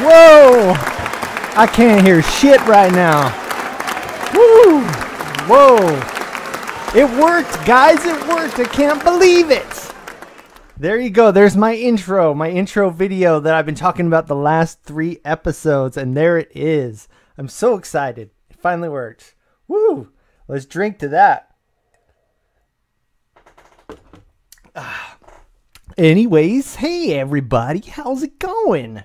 Whoa! I can't hear shit right now. Woo! Whoa! It worked, guys. It worked. I can't believe it. There you go. There's my intro, my intro video that I've been talking about the last three episodes, and there it is. I'm so excited. It finally worked. Woo! Let's drink to that. Ah. Anyways, hey everybody, how's it going?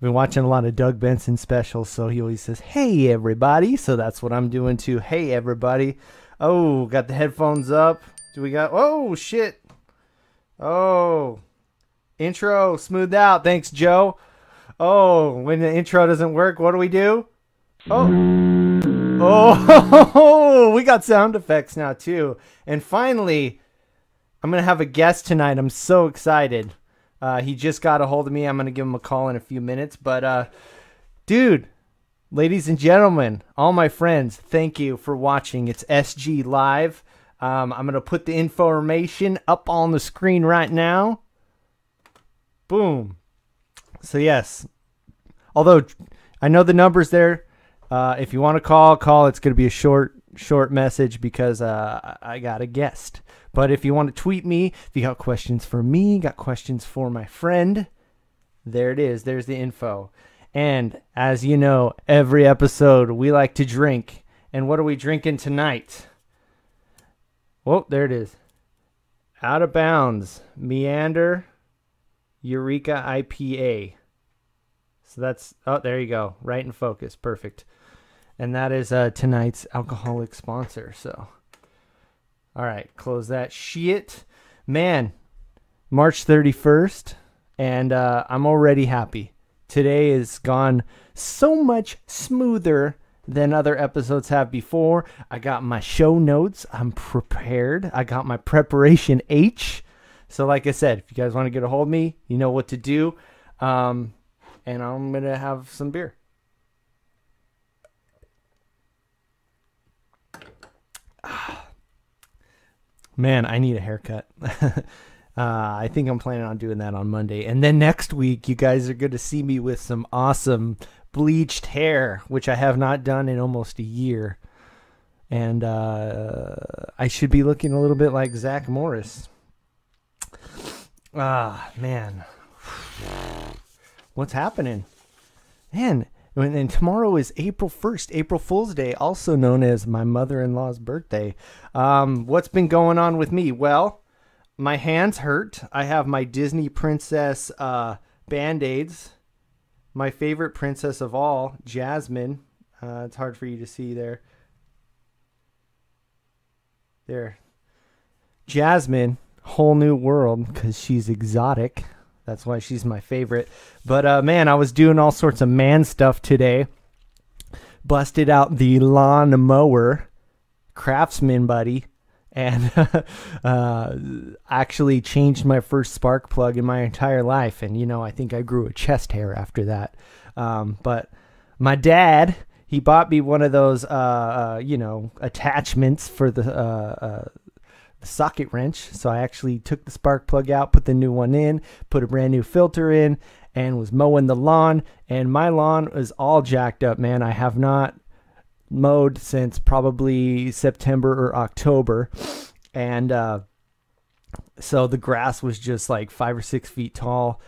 Been watching a lot of Doug Benson specials, so he always says, Hey everybody. So that's what I'm doing too. Hey everybody. Oh, got the headphones up. Do we got oh shit. Oh. Intro smoothed out. Thanks, Joe. Oh, when the intro doesn't work, what do we do? Oh. Oh, we got sound effects now too. And finally, I'm to have a guest tonight. I'm so excited. Uh, he just got a hold of me. I'm going to give him a call in a few minutes. But, uh, dude, ladies and gentlemen, all my friends, thank you for watching. It's SG Live. Um, I'm going to put the information up on the screen right now. Boom. So, yes, although I know the number's there. Uh, if you want to call, call. It's going to be a short, short message because uh, I got a guest. But if you want to tweet me, if you got questions for me, got questions for my friend, there it is. There's the info. And as you know, every episode we like to drink. And what are we drinking tonight? Well, there it is. Out of bounds, Meander Eureka IPA. So that's, oh, there you go. Right in focus. Perfect. And that is uh, tonight's alcoholic sponsor. So. All right, close that shit. Man, March 31st, and uh, I'm already happy. Today has gone so much smoother than other episodes have before. I got my show notes. I'm prepared. I got my preparation H. So, like I said, if you guys want to get a hold of me, you know what to do. Um, and I'm going to have some beer. Man, I need a haircut. uh, I think I'm planning on doing that on Monday. And then next week, you guys are going to see me with some awesome bleached hair, which I have not done in almost a year. And uh, I should be looking a little bit like Zach Morris. Ah, man. What's happening? Man, and then tomorrow is April 1st, April Fool's Day, also known as my mother in law's birthday. Um, what's been going on with me? Well, my hands hurt. I have my Disney princess uh, band aids. My favorite princess of all, Jasmine. Uh, it's hard for you to see there. There. Jasmine, whole new world because she's exotic. That's why she's my favorite. But uh, man, I was doing all sorts of man stuff today. Busted out the lawn mower, Craftsman buddy, and uh, actually changed my first spark plug in my entire life. And you know, I think I grew a chest hair after that. Um, but my dad, he bought me one of those, uh, uh you know, attachments for the uh, uh, the socket wrench. So I actually took the spark plug out, put the new one in, put a brand new filter in, and was mowing the lawn. And my lawn is all jacked up, man. I have not mowed since probably September or October. And uh, so the grass was just like five or six feet tall,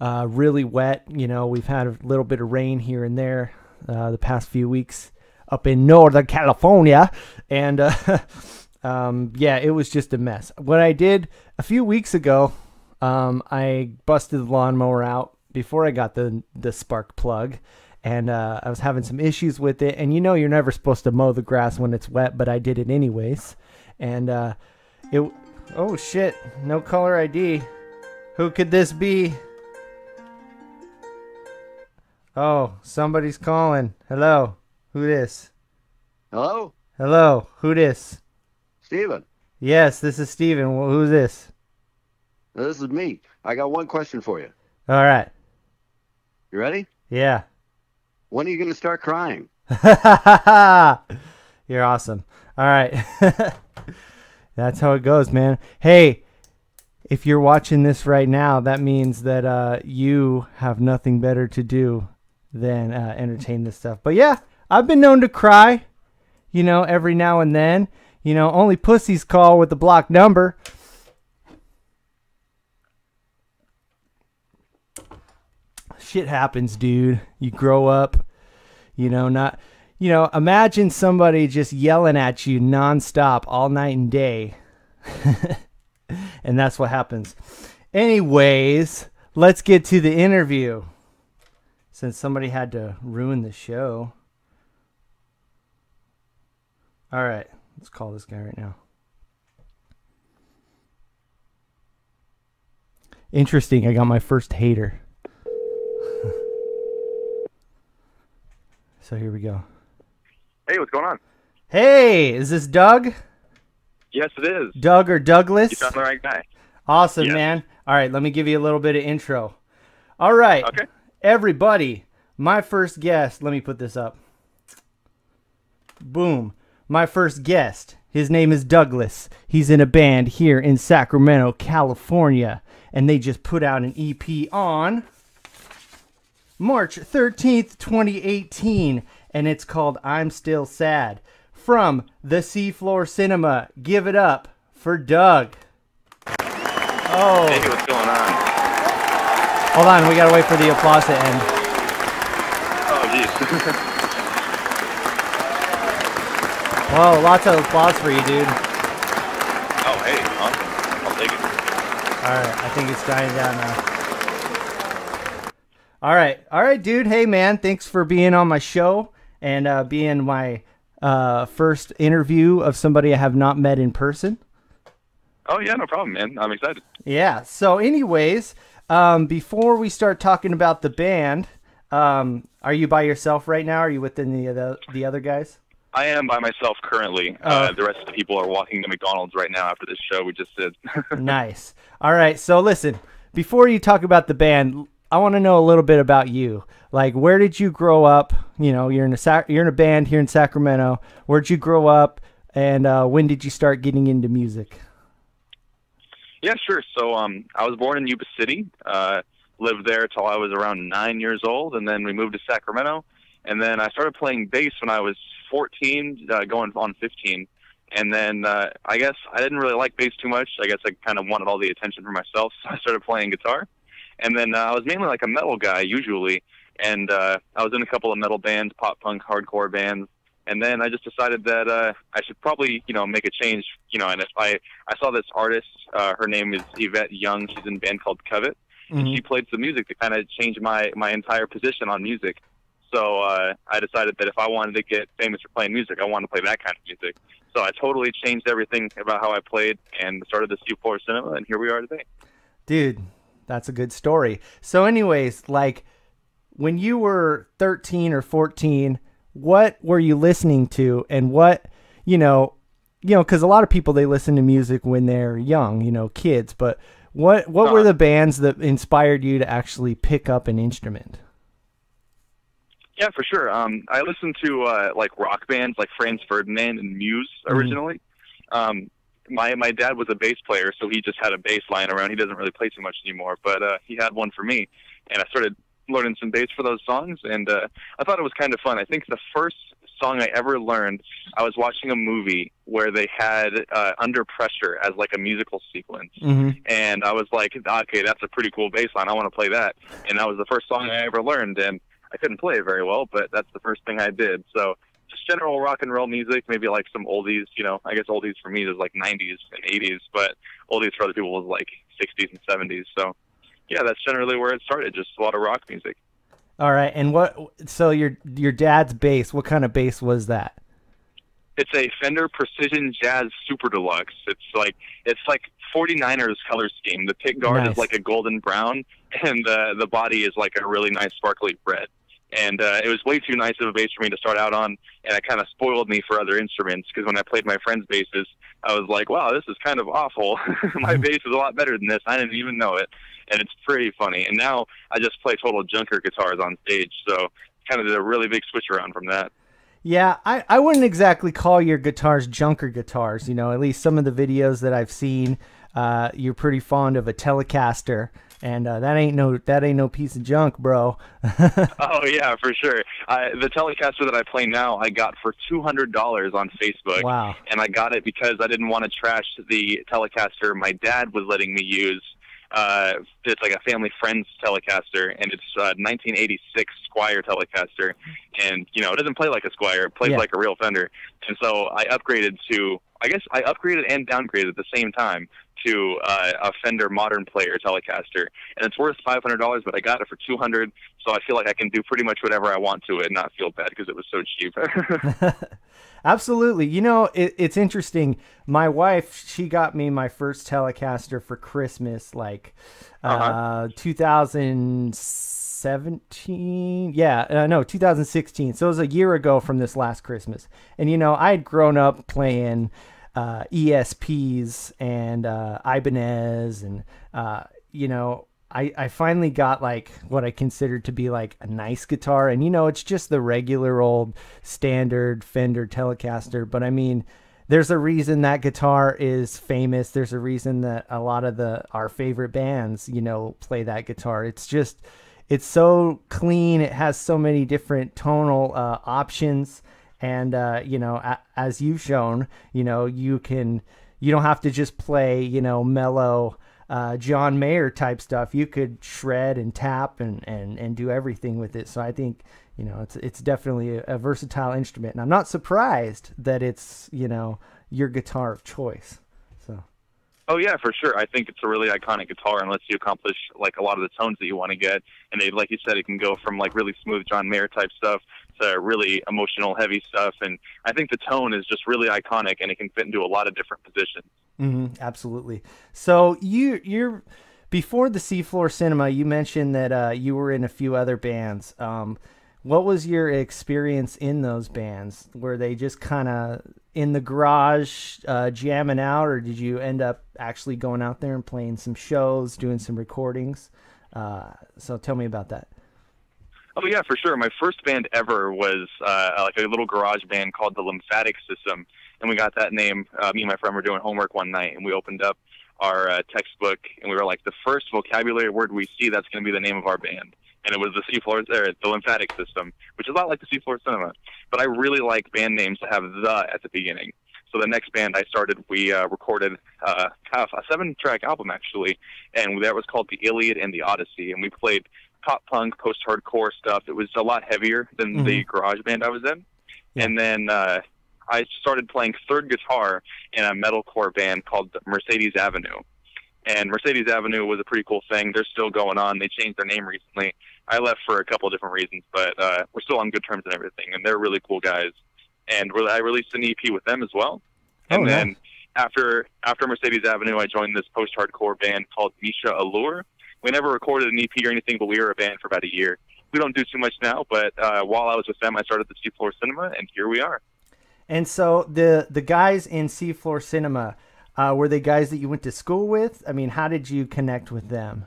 uh, really wet. You know, we've had a little bit of rain here and there uh, the past few weeks up in Northern California. And uh, um, yeah, it was just a mess. What I did a few weeks ago, um, I busted the lawnmower out before I got the the spark plug, and uh, I was having some issues with it. And you know, you're never supposed to mow the grass when it's wet, but I did it anyways. And uh, it, oh shit, no caller ID. Who could this be? Oh, somebody's calling. Hello, who this? Hello, Hello, who this? Steven. Yes, this is Steven. Well, who's this? This is me. I got one question for you. All right. You ready? Yeah. When are you going to start crying? You're awesome. All right. That's how it goes, man. Hey, if you're watching this right now, that means that uh, you have nothing better to do than uh, entertain this stuff. But yeah, I've been known to cry, you know, every now and then. You know, only pussies call with the block number. Shit happens, dude. You grow up, you know, not, you know, imagine somebody just yelling at you nonstop all night and day. and that's what happens. Anyways, let's get to the interview. Since somebody had to ruin the show. All right, let's call this guy right now. Interesting, I got my first hater. so here we go. Hey, what's going on? Hey, is this Doug? Yes, it is. Doug or Douglas? You found the right guy. Awesome, Yes. man. All right, let me give you a little bit of intro. All right, Okay. everybody, my first guest, let me put this up. Boom. My first guest, his name is Douglas. He's in a band here in Sacramento, California, and they just put out an EP on March 13th, 2018, and it's called I'm Still Sad. From the Seafloor Cinema, give it up for Doug. Oh. Hey, what's going on? Hold on, we gotta wait for the applause to end. Oh, jeez. Whoa, lots of applause for you, dude. oh, hey, awesome. I'll take it. Alright, I think it's dying down now. Alright, alright, dude. Hey, man, thanks for being on my show and uh, being my uh, first interview of somebody I have not met in person. Oh, yeah, no problem, man. I'm excited. Yeah. So, anyways, um, before we start talking about the band, um, are you by yourself right now? Are you with any of the the other guys? I am by myself currently. Oh. Uh, the rest of the people are walking to McDonald's right now after this show we just did. nice. All right. So listen, before you talk about the band, I want to know a little bit about you. Like, where did you grow up? You know, you're in a Sac- you're in a band here in Sacramento. Where'd you grow up? And uh, when did you start getting into music? yeah, sure. So um, I was born in Yuba City. Uh, lived there till I was around nine years old, and then we moved to Sacramento. And then I started playing bass when I was 14, uh, going on 15. And then uh, I guess I didn't really like bass too much. I guess I kind of wanted all the attention for myself, so I started playing guitar. And then uh, I was mainly like a metal guy usually, and uh, I was in a couple of metal bands, pop punk, hardcore bands. And then I just decided that uh, I should probably, you know, make a change. You know, and if I I saw this artist, uh, her name is Yvette Young. She's in a band called Covet, and Mhm. she played some music to kind of change my my entire position on music. So uh, I decided that if I wanted to get famous for playing music, I wanted to play that kind of music. So I totally changed everything about how I played and started the Seafloor Cinema, and here we are today. Dude, that's a good story. So, anyways, like when you were 13 or 14, what were you listening to, and what, you know, you know, because a lot of people they listen to music when they're young, you know, kids. But what what were Uh-huh. the bands that inspired you to actually pick up an instrument? Yeah, for sure. Um, I listened to uh, like rock bands like Franz Ferdinand and Muse Mhm. originally. Um, my my dad was a bass player, so he just had a bass lying around. He doesn't really play too much anymore, but uh, he had one for me, and I started learning some bass for those songs, and uh, I thought it was kind of fun. I think the first song I ever learned, I was watching a movie where they had uh, Under Pressure as like a musical sequence, Mm-hmm. and I was like, okay, that's a pretty cool bass line. I want to play that. And that was the first song I ever learned, and I couldn't play it very well, but that's the first thing I did. So just general rock and roll music, maybe like some oldies. You know, I guess oldies for me is like 90s and 80s, but oldies for other people was like 60s and 70s. So yeah, that's generally where it started. Just a lot of rock music. All right, and what? So your your dad's bass, what kind of bass was that? It's a Fender Precision Jazz Super Deluxe. It's like it's like 49ers color scheme. The pick guard Nice. is like a golden brown, and the the body is like a really nice sparkly red. And uh, it was way too nice of a bass for me to start out on, and it kind of spoiled me for other instruments because when I played my friends' basses, I was like, "Wow, this is kind of awful. my bass is a lot better than this. I didn't even know it." And it's pretty funny. And now I just play total junker guitars on stage, so kind of did a really big switch around from that. Yeah, I, I wouldn't exactly call your guitars junker guitars. You know, at least some of the videos that I've seen, uh, you're pretty fond of a Telecaster, and uh, that ain't no that ain't no piece of junk, bro. oh yeah, for sure. I, the Telecaster that I play now, I got for two hundred dollars on Facebook. Wow. And I got it because I didn't want to trash the Telecaster my dad was letting me use. Uh, it's like a family friend's Telecaster, and it's a 1986 Squier Telecaster, and you know it doesn't play like a Squier; it plays Yeah. like a real Fender. And so I upgraded to, I guess I upgraded and downgraded at the same time to uh, a Fender Modern Player Telecaster, and it's worth five hundred dollars, but I got it for two hundred, so I feel like I can do pretty much whatever I want to it and not feel bad because it was so cheap. Absolutely. You know, it, it's interesting. My wife, she got me my first Telecaster for Christmas, like uh, Uh-huh. 2017. Yeah, uh, no, 2016. So it was a year ago from this last Christmas. And, you know, I had grown up playing uh, ESPs and uh, Ibanez and, uh, you know, I, I finally got like what I considered to be like a nice guitar. And, you know, it's just the regular old standard Fender Telecaster. But I mean, there's a reason that guitar is famous. There's a reason that a lot of the our favorite bands, you know, play that guitar. It's just it's so clean. It has so many different tonal uh, options, and uh, you know, a, as you've shown, you know, you can you don't have to just play, you know, mellow. Uh, John Mayer type stuff. You could shred and tap and, and, and do everything with it. So I think you know it's it's definitely a, a versatile instrument, and I'm not surprised that it's you know your guitar of choice. Oh yeah, for sure. I think it's a really iconic guitar and lets you accomplish like a lot of the tones that you want to get. And they, like you said, it can go from like really smooth John Mayer type stuff to really emotional, heavy stuff. And I think the tone is just really iconic, and it can fit into a lot of different positions. hmm absolutely. So you you're before the Seafloor Cinema. You mentioned that uh, you were in a few other bands. Um, what was your experience in those bands? Were they just kind of in the garage uh, jamming out, or did you end up actually going out there and playing some shows, doing some recordings? Uh, so tell me about that. Oh yeah, for sure. My first band ever was uh, like a little garage band called the Lymphatic System, and we got that name. Uh, me and my friend were doing homework one night, and we opened up our uh, textbook, and we were like, the first vocabulary word we see, that's going to be the name of our band. And it was the seafloor, or the lymphatic system, which is a lot like the seafloor cinema. But I really like band names that have the at the beginning. So the next band I started, we uh, recorded uh, a seven-track album actually, and that was called the Iliad and the Odyssey, and we played pop punk, post-hardcore stuff. It was a lot heavier than the garage band I was in. Yeah. And then uh, I started playing third guitar in a metalcore band called Mercedes Avenue. And Mercedes Avenue was a pretty cool thing. They're still going on. They changed their name recently. I left for a couple of different reasons, but uh, we're still on good terms and everything. And they're really cool guys. And re- I released an EP with them as well. And Oh, nice. then after after Mercedes Avenue, I joined this post-hardcore band called Misha Allure. We never recorded an EP or anything, but we were a band for about a year. We don't do too much now, but uh, while I was with them, I started the Seafloor Cinema, and here we are. And so the the guys in Seafloor Cinema uh, were they guys that you went to school with? I mean, how did you connect with them?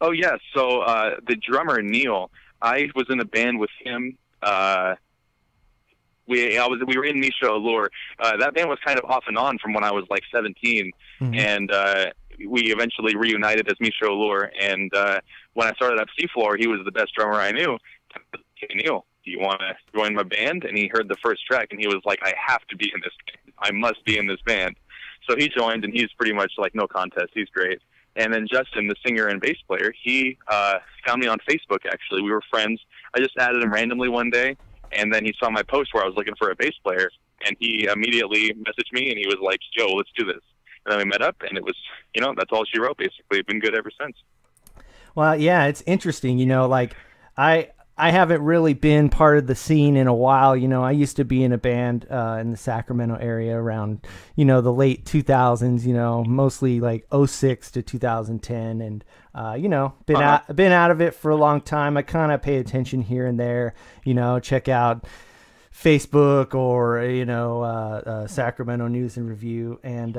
Oh yeah, so uh, the drummer Neil, I was in a band with him. Uh, we I was we were in Misha Allure. Uh, that band was kind of off and on from when I was like 17, Mhm. and uh, we eventually reunited as Misha Allure. And uh, when I started at Seafloor, he was the best drummer I knew. Hey Neil, do you want to join my band? And he heard the first track, and he was like, I have to be in this. Band. I must be in this band. So he joined, and he's pretty much like no contest. He's great. And then Justin, the singer and bass player, he uh, found me on Facebook. Actually, we were friends. I just added him randomly one day, and then he saw my post where I was looking for a bass player, and he immediately messaged me, and he was like, "Yo, let's do this." And then we met up, and it was, you know, that's all she wrote. Basically, been good ever since. Well, yeah, it's interesting. You know, like I I haven't really been part of the scene in a while. You know, I used to be in a band uh, in the Sacramento area around you know the late 2000s. You know, mostly like 06 to 2010, and uh, you know been Uh-huh. out been out of it for a long time. I kind of pay attention here and there. You know, check out. Facebook or you know uh, uh, Sacramento News and Review, and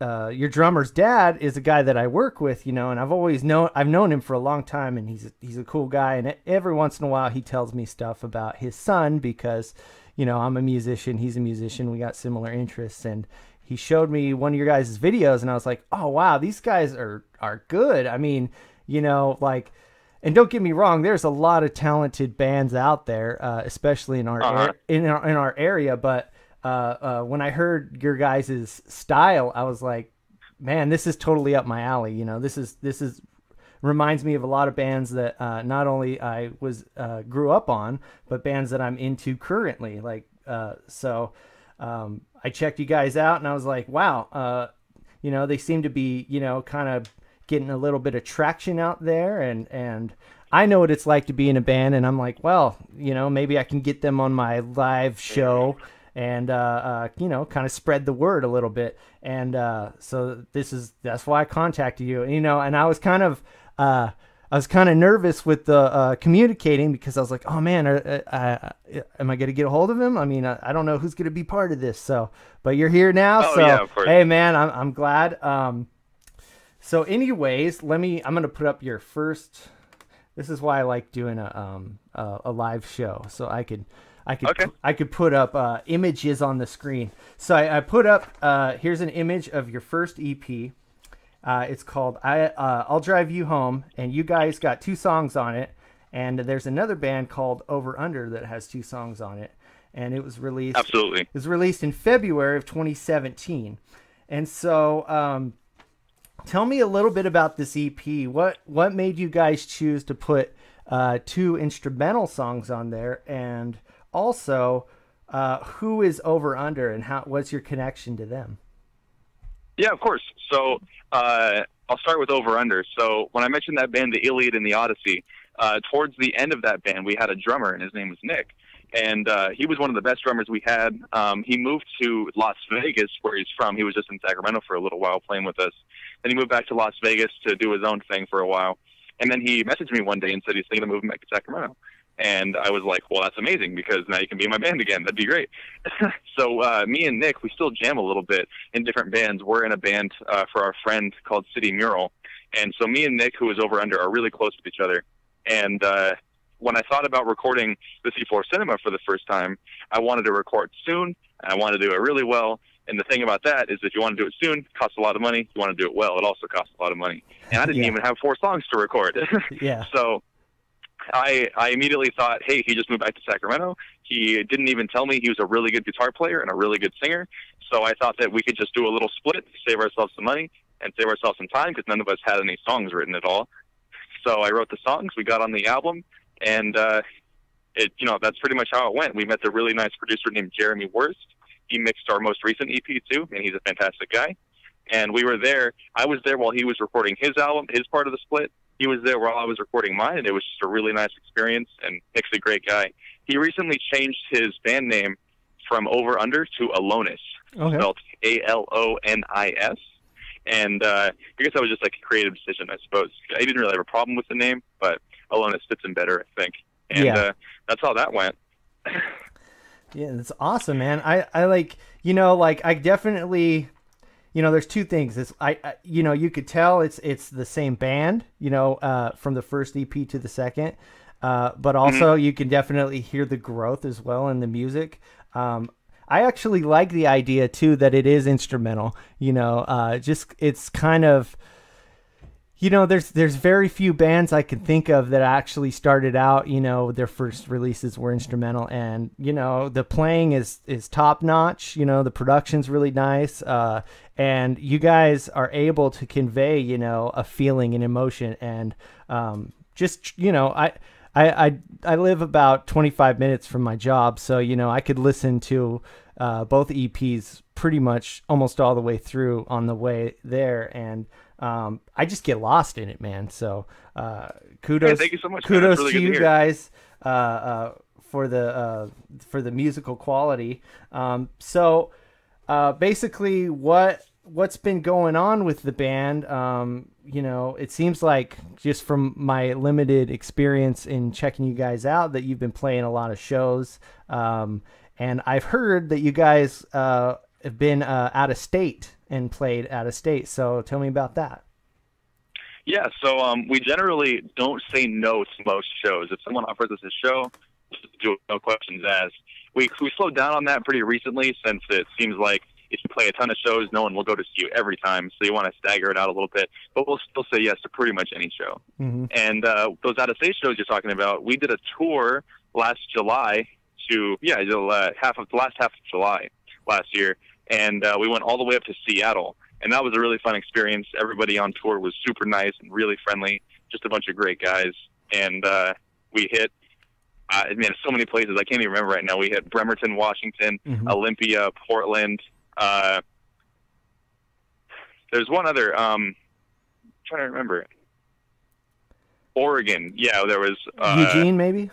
uh, your drummer's dad is a guy that I work with, you know, and I've always known I've known him for a long time, and he's he's a cool guy, and every once in a while he tells me stuff about his son because, you know, I'm a musician, he's a musician, we got similar interests, and he showed me one of your guys' videos, and I was like, oh wow, these guys are are good. I mean, you know, like. And don't get me wrong, there's a lot of talented bands out there, uh, especially in our, Uh-huh. in our in our area. But uh, uh, when I heard your guys' style, I was like, man, this is totally up my alley. You know, this is this is reminds me of a lot of bands that uh, not only I was uh, grew up on, but bands that I'm into currently. Like uh, so, um, I checked you guys out, and I was like, wow, uh, you know, they seem to be you know kind of getting a little bit of traction out there, and and. I know what it's like to be in a band, and I'm like, well, you know, maybe I can get them on my live show and uh, uh, you know, kind of spread the word a little bit. And uh, so this is that's why I contacted you. You know, and I was kind of uh, I was kind of nervous with the uh, communicating because I was like, oh man, uh, uh, uh, am I going to get a hold of him? I mean, I, I don't know who's going to be part of this. So, but you're here now, Oh, so yeah, hey man, I'm I'm glad. Um, so, anyways, let me. I'm going to put up your first. This is why I like doing a um a, a live show, so I could I could Okay. I could put up uh, images on the screen. So I, I put up uh, here's an image of your first EP. Uh, it's called I uh, I'll Drive You Home, and you guys got two songs on it. And there's another band called Over Under that has two songs on it, and it was released Absolutely. it was released in February of 2017. And so, um, tell me a little bit about this EP. What what made you guys choose to put uh, two instrumental songs on there, and also uh, who is Over Under, and how what's your connection to them? Yeah, of course. So uh, I'll start with Over Under. So when I mentioned that band, the Iliad and the Odyssey, uh, towards the end of that band, we had a drummer, and his name was Nick. And uh, he was one of the best drummers we had. Um, he moved to Las Vegas, where he's from. He was just in Sacramento for a little while playing with us. Then he moved back to Las Vegas to do his own thing for a while. And then he messaged me one day and said he's thinking of moving back to Sacramento. And I was like, well, that's amazing because now you can be in my band again. That'd be great. so uh, me and Nick, we still jam a little bit in different bands. We're in a band uh, for our friend called City Mural. And so me and Nick, who is over under, are really close with each other. And uh, when I thought about recording the Seafloor Cinema for the first time, I wanted to record soon. And I wanted to do it really well. And the thing about that is, if you want to do it soon, it costs a lot of money. If you want to do it well, it also costs a lot of money. And I didn't Yeah. even have four songs to record. Yeah, So I I immediately thought, hey, he just moved back to Sacramento. He didn't even tell me he was a really good guitar player and a really good singer. So I thought that we could just do a little split, save ourselves some money and save ourselves some time because none of us had any songs written at all. So I wrote the songs, we got on the album, and uh, it you know that's pretty much how it went. We met a really nice producer named Jeremy Wurst. He mixed our most recent EP too, and he's a fantastic guy. And we were there. I was there while he was recording his album, his part of the split. He was there while I was recording mine, and it was just a really nice experience. And Nick's a great guy. He recently changed his band name from Over Under to Alonis, okay, spelled A L O N I S. And uh, I guess that was just like a creative decision, I suppose. I didn't really have a problem with the name, but Alonis fits him better, I think. And Yeah. uh, that's how that went. yeah, that's awesome, man. I I like you know like I definitely. You know, there's two things. It's I, I, you know, you could tell it's it's the same band. You know, uh, from the first EP to the second, uh, but also you can definitely hear the growth as well in the music. Um, I actually like the idea too that it is instrumental. You know, uh, just it's kind of, you know, there's there's very few bands I can think of that actually started out. You know, their first releases were instrumental, and you know the playing is is top notch. You know, the production's really nice, uh, and you guys are able to convey you know a feeling and emotion, and um, just you know I. I, I, I live about 25 minutes from my job, so you know I could listen to uh, both EPs pretty much almost all the way through on the way there, and um, I just get lost in it, man. So uh, kudos, thank you so much, kudos really to good to you guys uh, uh, for the uh, for the musical quality. Um, so uh, basically, what what's been going on with the band? Um, you know, it seems like just from my limited experience in checking you guys out that you've been playing a lot of shows. Um, and I've heard that you guys uh, been uh, out of state and played out of state. So tell me about that. Yeah, so um, we generally don't say no to most shows. If someone offers us a show, do no questions asked. We we slowed down on that pretty recently since it seems like if you play a ton of shows, no one will go to see you every time. So you want to stagger it out a little bit, but we'll still say yes to pretty much any show. Mm-hmm. And uh, those out of state shows you're talking about, we did a tour last July to yeah, the uh, half of the last half of July last year, and uh, we went all the way up to Seattle, and that was a really fun experience. Everybody on tour was super nice and really friendly, just a bunch of great guys, and uh, we hit. Uh, I mean, so many places I can't even remember right now. We hit Bremerton, Washington, Mhm. Olympia, Portland. Uh, there's one other. Um, I'm trying to remember. Oregon. Yeah, there was. Uh, Eugene, maybe.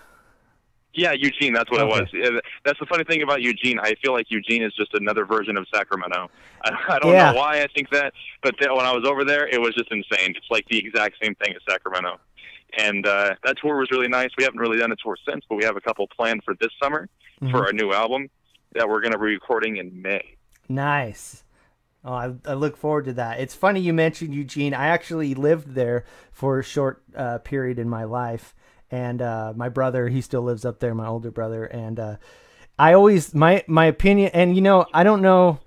Yeah, Eugene. That's what Okay. it was. That's the funny thing about Eugene. I feel like Eugene is just another version of Sacramento. I, I don't Yeah. know why I think that, but th- when I was over there, it was just insane. It's like the exact same thing as Sacramento. And uh, that tour was really nice. We haven't really done a tour since, but we have a couple planned for this summer Mhm. for our new album that we're going to be recording in May. Nice. Oh, I, I look forward to that. It's funny you mentioned Eugene. I actually lived there for a short uh, period in my life, and uh, my brother, he still lives up there. My older brother, and uh, I always my my opinion, and you know, I don't know.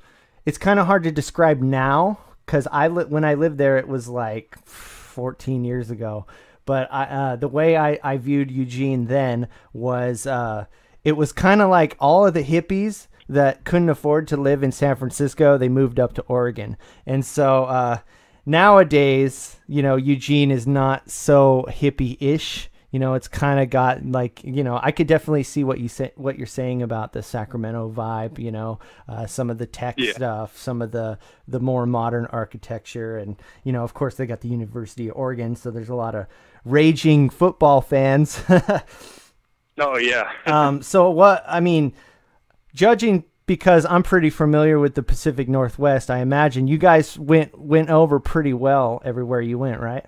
It's kind of hard to describe now because I li- when I lived there, it was like 14 years ago. But I, uh, the way I, I viewed Eugene then was uh, it was kind of like all of the hippies that couldn't afford to live in San Francisco, they moved up to Oregon. And so uh, nowadays, you know, Eugene is not so hippie-ish. You know, it's kind of got like you know, I could definitely see what you say, what you're saying about the Sacramento vibe. You know, uh, some of the tech Yeah. stuff, some of the the more modern architecture, and you know, of course, they got the University of Oregon, so there's a lot of raging football fans. Oh yeah, um, so what? I mean, judging because I'm pretty familiar with the Pacific Northwest, I imagine you guys went went over pretty well everywhere you went, right?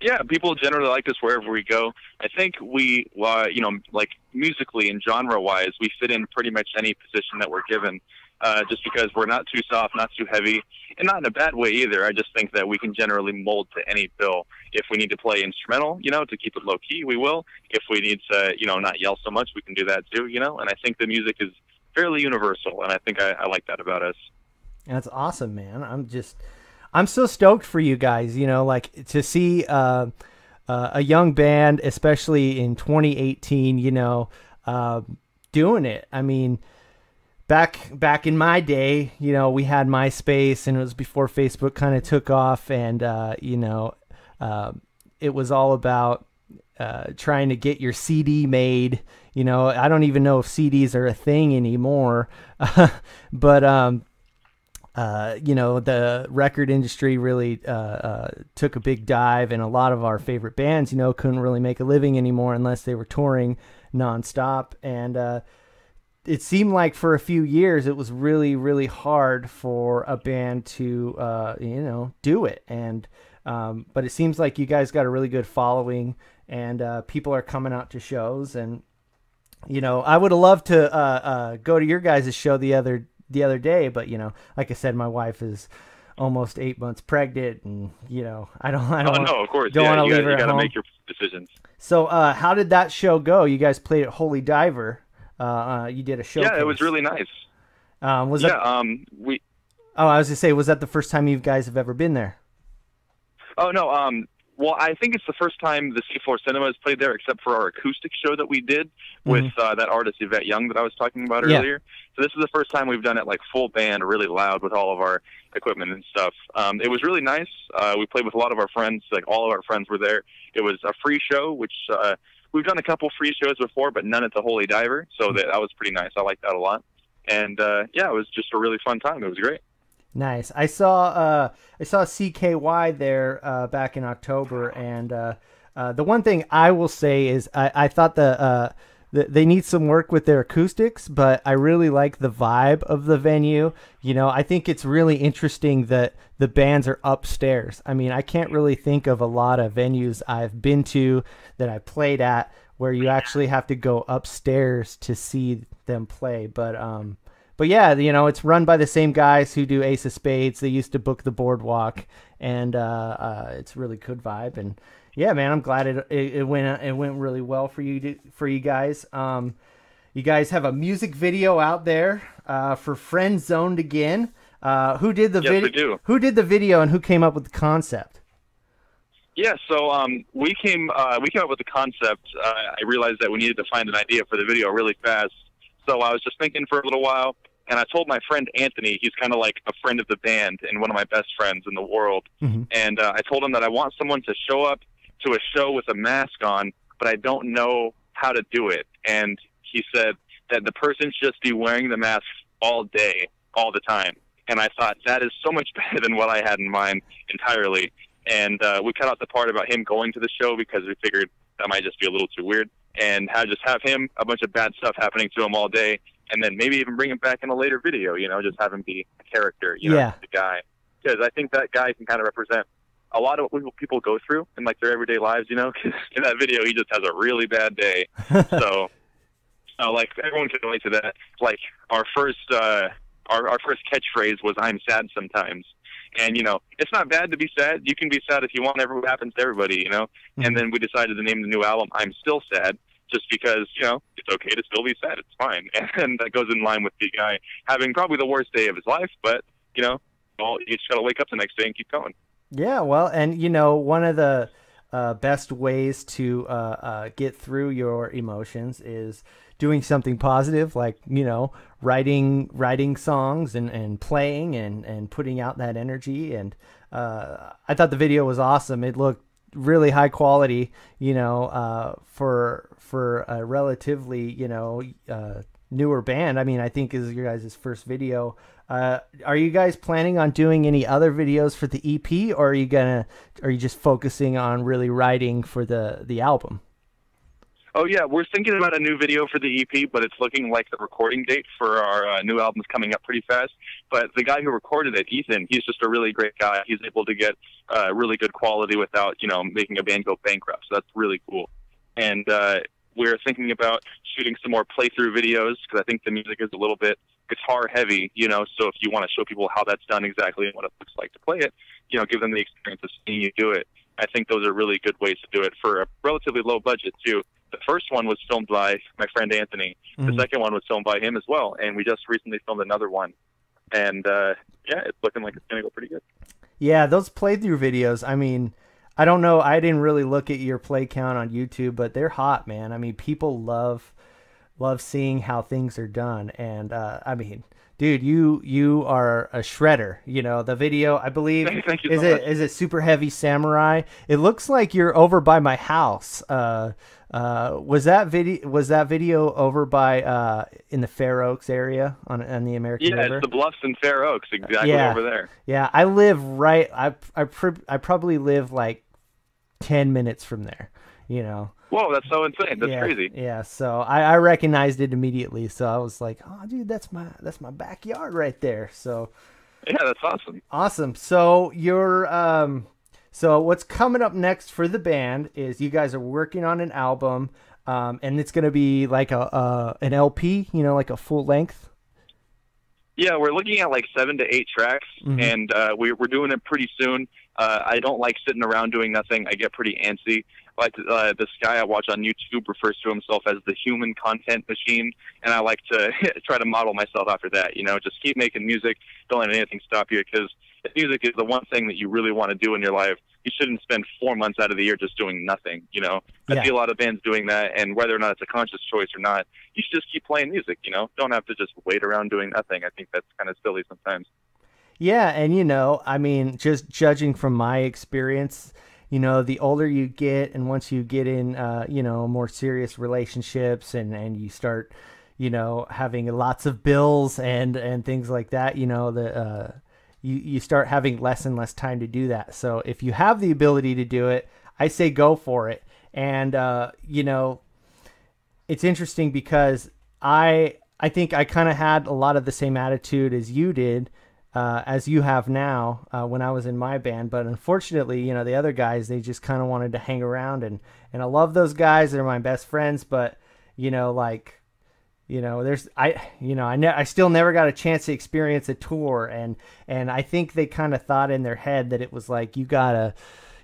Yeah. People generally like us wherever we go. I think we, uh, you know, like musically and genre-wise, we fit in pretty much any position that we're given. Uh, just because we're not too soft, not too heavy, and not in a bad way either. I just think that we can generally mold to any bill. If we need to play instrumental, you know, to keep it low key, we will. If we need to, you know, not yell so much, we can do that too, you know. And I think the music is fairly universal, and I think I, I like that about us. That's awesome, man. I'm just, I'm so stoked for you guys. You know, like to see uh, uh, a young band, especially in 2018. You know, uh, doing it. I mean, back back in my day, you know, we had MySpace, and it was before Facebook kind of took off, and uh, you know, uh, it was all about uh, trying to get your CD made. You know, I don't even know if CDs are a thing anymore, but um, uh, you know, the record industry really uh, uh, took a big dive, and a lot of our favorite bands, you know, couldn't really make a living anymore unless they were touring nonstop. And uh, it seemed like for a few years it was really, really hard for a band to, uh, you know, do it. And um, but it seems like you guys got a really good following, and people are coming out to shows and you know, I would have loved to uh, uh, go to your guys' show the other the other day, but you know, like I said, my wife is almost eight months pregnant, and you know, I don't, I Oh don't. want- no, of course, don't yeah. wanna You leave gotta, her you gotta home. make your decisions. So, uh, how did that show go? You guys played at Holy Diver. Uh, uh, you did a show. Yeah, it was really nice. Um, was yeah, that? um, we Oh, I was gonna say, was that the first time you guys have ever been there? Oh no. Um. Well, I think it's the first time the Seafloor Cinema has played there, except for our acoustic show that we did with uh, that artist Yvette Young that I was talking about Yeah. earlier. So this is the first time we've done it like full band, really loud with all of our equipment and stuff. Um, it was really nice. Uh, we played with a lot of our friends. Like all of our friends were there. It was a free show, which uh, we've done a couple free shows before, but none at the Holy Diver. So that, that was pretty nice. I liked that a lot. And uh, yeah, it was just a really fun time. It was great. Nice. I saw uh, I saw CKY there uh, back in October, and uh, uh, the one thing I will say is I, I thought the, uh, the they need some work with their acoustics, but I really like the vibe of the venue. You know, I think it's really interesting that the bands are upstairs. I mean, I can't really think of a lot of venues I've been to that I played at where you actually have to go upstairs to see them play. But um, but yeah, you know, it's run by the same guys who do Ace of Spades. They used to book the boardwalk, and uh, uh, it's really good vibe. And yeah, man, I'm glad it it, it went it went really well for you to, for you guys. Um, You guys have a music video out there uh, for Friend Zoned again. Uh, who did the Yes, video? Who did the video and who came up with the concept? Yeah, so um, we came uh, we came up with the concept. Uh, I realized that we needed to find an idea for the video really fast. So I was just thinking for a little while, and I told my friend Anthony. He's kind of like a friend of the band and one of my best friends in the world. Mhm. And uh, I told him that I want someone to show up to a show with a mask on, but I don't know how to do it. And he said that the person should just be wearing the mask all day, all the time. And I thought that is so much better than what I had in mind entirely and uh, we cut out the part about him going to the show because we figured that might just be a little too weird, and have just have him a bunch of bad stuff happening to him all day, and then maybe even bring him back in a later video. You know, just have him be a character. You know, Yeah. the guy, because I think that guy can kind of represent a lot of what people- people go through in like their everyday lives. You know, 'Cause in that video he just has a really bad day. so, uh, like everyone can relate to that. Like our first, uh, our our first catchphrase was "I'm sad sometimes." And you know, it's not bad to be sad. You can be sad if you want. Everyone happens to everybody, you know. And then we decided to name the new album "I'm Still Sad," just because you know it's okay to still be sad. It's fine, and that goes in line with the guy having probably the worst day of his life. But you know, well, you just gotta wake up the next day and keep going. Yeah, well, and you know, one of the uh, best ways to uh, uh, get through your emotions is doing something positive, like you know, writing writing songs and, and playing and, and putting out that energy. And uh, I thought the video was awesome. It looked really high quality, you know, uh, for for a relatively you know uh, newer band. I mean, I think is your guys' first video. Uh, are you guys planning on doing any other videos for the EP, or are you gonna are you just focusing on really writing for the the album? Oh yeah, we're thinking about a new video for the EP, but it's looking like the recording date for our uh, new album's coming up pretty fast. But the guy who recorded it, Ethan, he's just a really great guy. He's able to get uh, really good quality without you know making a band go bankrupt. So that's really cool. And uh, we're thinking about shooting some more playthrough videos because I think the music is a little bit guitar heavy, you know. So if you want to show people how that's done exactly and what it looks like to play it, you know, give them the experience of seeing you do it. I think those are really good ways to do it for a relatively low budget too. The first one was filmed by my friend Anthony. Mhm. The second one was filmed by him as well, and we just recently filmed another one. And uh, yeah, it's looking like it's gonna go pretty good. Yeah, those playthrough videos. I mean, I don't know. I didn't really look at your play count on YouTube, but they're hot, man. I mean, people love love seeing how things are done, and uh, I mean, dude, you you are a shredder. You know, the video. I believe Thank you is so it is it super heavy samurai? It looks like you're over by my house. Uh, uh, was that video was that video over by uh in the Fair Oaks area on on the American Yeah, River? it's the Bluffs in Fair Oaks, exactly Yeah. over there. Yeah, I live right. I I pr- I probably live like ten minutes from there. You know. Whoa, that's so insane. That's yeah, crazy. Yeah. So I, I recognized it immediately. So I was like, oh, dude, that's my that's my backyard right there. So Yeah, that's awesome. awesome. So you're um. So what's coming up next for the band is you guys are working on an album, um, and it's gonna be like a uh an LP. You know, like a full length. Yeah, we're looking at like seven to eight tracks, Mhm. and uh, we, we're doing it pretty soon. Uh, I don't like sitting around doing nothing. I get pretty antsy. Like uh, this guy I watch on YouTube refers to himself as the human content machine, and I like to try to model myself after that. You know, just keep making music. Don't let anything stop you, because if music is the one thing that you really want to do in your life, you shouldn't spend four months out of the year just doing nothing. You know, Yeah. I see a lot of bands doing that, and whether or not it's a conscious choice or not, you should just keep playing music. You know, don't have to just wait around doing nothing. I think that's kind of silly sometimes. Yeah, and you know, I mean, just judging from my experience, you know, the older you get, and once you get in, uh, you know, more serious relationships, and and you start, you know, having lots of bills and and things like that, you know, the uh, you you start having less and less time to do that. So if you have the ability to do it, I say go for it. And uh, you know, it's interesting because I I think I kind of had a lot of the same attitude as you did, uh, as you have now uh, when I was in my band. But unfortunately, you know, the other guys they just kind of wanted to hang around, and and I love those guys. They're my best friends, but you know, like. You know, there's I, you know, I ne- I still never got a chance to experience a tour, and and I think they kind of thought in their head that it was like you gotta,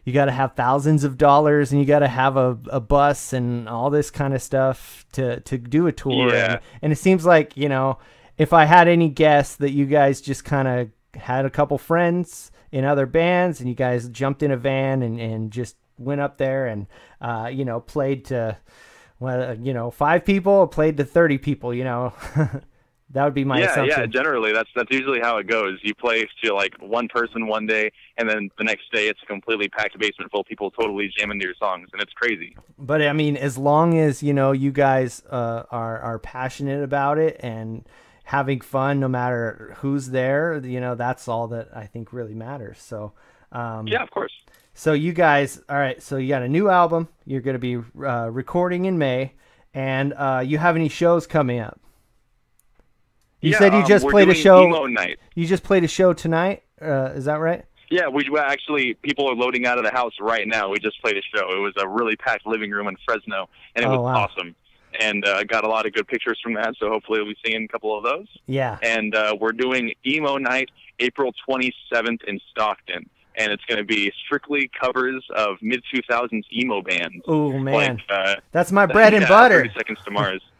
you got to have thousands of dollars and you got to have a, a bus and all this kind of stuff to to do a tour. Yeah. And, and it seems like you know, if I had any guess that you guys just kind of had a couple friends in other bands and you guys jumped in a van and and just went up there and uh, you know played to well you know five people played to 30 people you know that would be my yeah, assumption yeah. Generally, that's that's usually how it goes. You play to like one person one day, and then the next day it's a completely packed basement full of people totally jamming to your songs, and it's crazy. but i mean as long as you know you guys uh, are are passionate about it and having fun no matter who's there you know that's all that i think really matters so um, Yeah, of course. so you guys all right so you got a new album you're going to be uh, recording in may and uh, you have any shows coming up you Yeah, said you um, just played a show night. you just played a show tonight uh, is that right Yeah, we we actually people are loading out of the house right now. We just played a show. It was a really packed living room in Fresno, and it Oh, was wow. awesome. And uh, got a lot of good pictures from that. So hopefully we'll be seeing a couple of those. yeah And uh, we're doing emo night April 27th in Stockton, and it's going to be strictly covers of mid 2000s emo bands. oh man Like uh, that's my bread and yeah, butter 30 Seconds to Mars.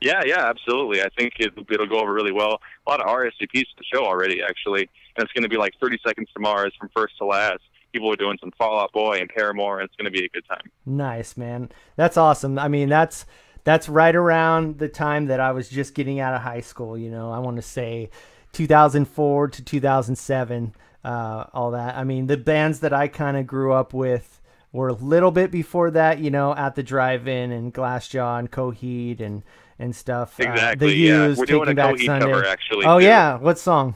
Yeah, yeah, absolutely. I think it, it'll go over really well. A lot of RSVPs to the show already, actually, and it's going to be like 30 Seconds to Mars from first to last. People are doing some Fall Out Boy and Paramore, and it's going to be a good time. Nice, man. That's awesome. I mean, that's that's right around the time that I was just getting out of high school. You know, I want to say 2004 to 2007. Uh, all that. I mean, the bands that I kind of grew up with were a little bit before that. You know, at the drive-in and Glassjaw and Coheed and and stuff. Uh, Exactly. the yeah, Used, we're doing Taking a Back Coheed Sunday. cover actually. Oh too. yeah, what song?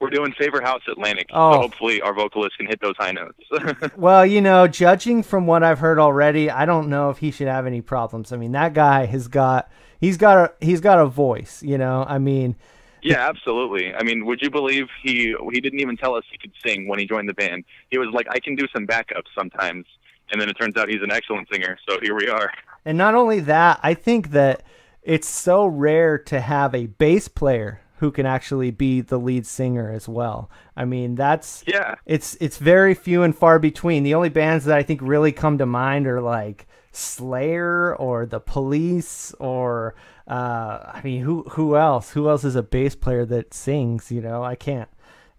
We're doing Favor House Atlantic. Oh. So hopefully our vocalist can hit those high notes. Well, you know, judging from what I've heard already, I don't know if he should have any problems. I mean, that guy has got he's got a he's got a voice, you know. I mean, Yeah, absolutely. I mean, would you believe he he didn't even tell us he could sing when he joined the band? He was like, I can do some backups sometimes, and then it turns out he's an excellent singer. So here we are. and not only that, I think that it's so rare to have a bass player who can actually be the lead singer as well. I mean, that's Yeah, it's it's very few and far between. The only bands that I think really come to mind are like Slayer or The Police or uh, I mean, who who else? Who else is a bass player that sings? You know, I can't.